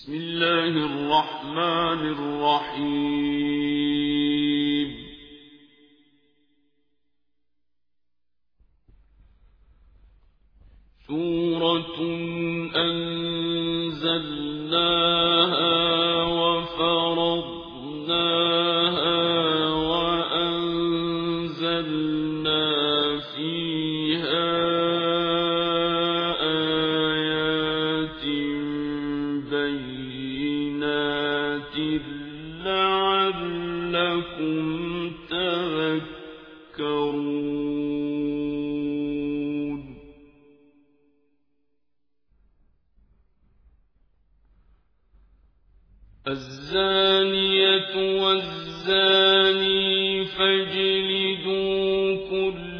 بسم الله الرحمن الرحيم. سورة أنزلناها الزانية والزاني فاجلدوا كل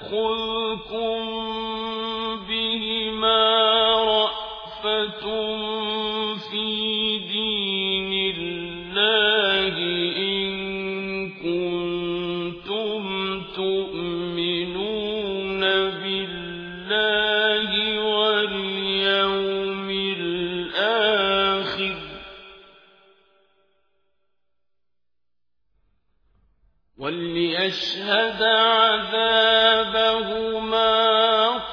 تأخذكم وليشهد عذابهما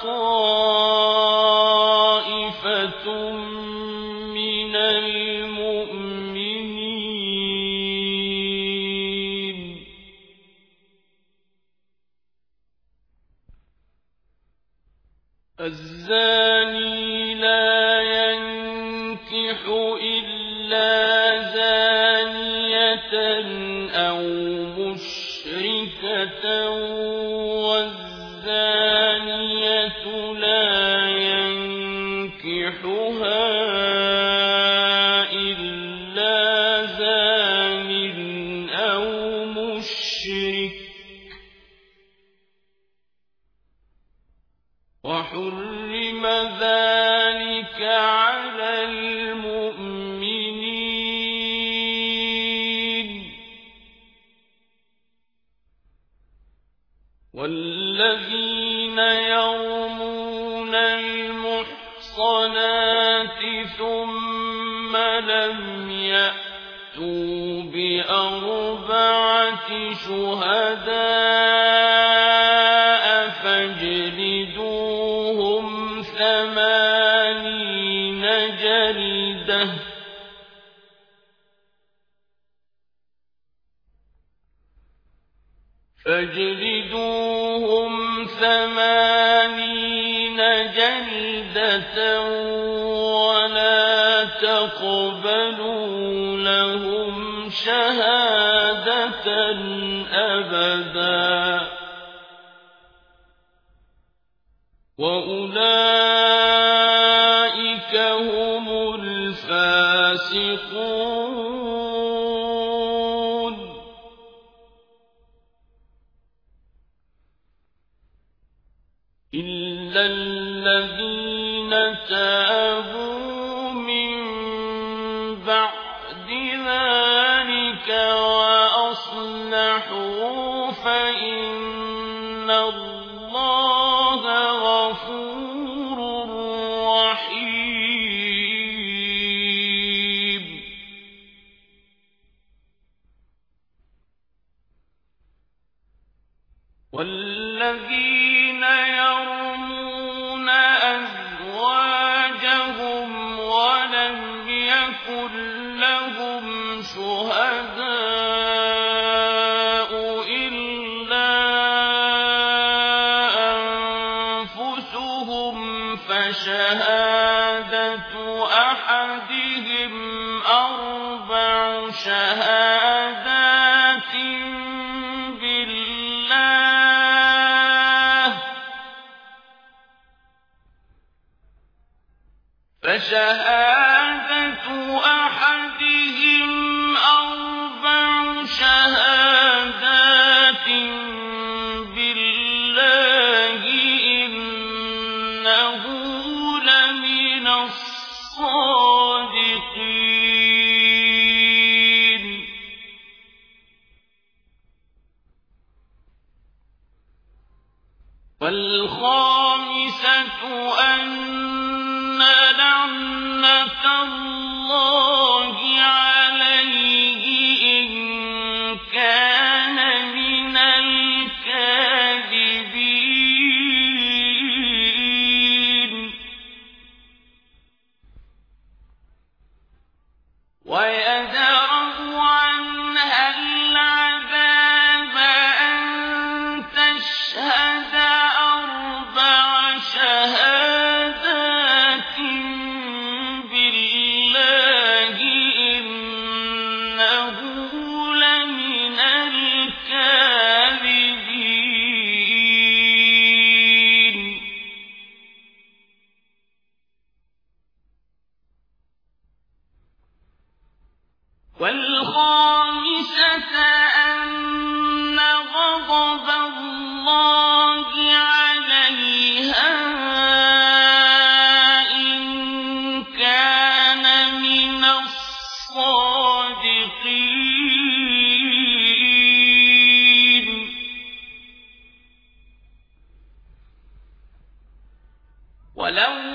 طائفة من المؤمنين الزاني لا ينكح إلا زانية أو مشركة والزانية لا ينكحها إلا زان أو مشرك وحرم ذلك المحصنات ثم لم يأتوا بأربعة شهداء فاجلدوهم ثمانين جلدة. فاجلدوهم ثمانين ولا تقبلوا لهم شهادة أبدا وأولئك هم الفاسقون إلا الذين من بعد ذلك وأصلحوا فإن لهم شهداء إلا أنفسهم فشهادة أحدهم أربع شهادات بالله فشهادة والخامسة أن لعنة الله والخامسة أن غضب الله عليها إن كان من الصادقين. ولو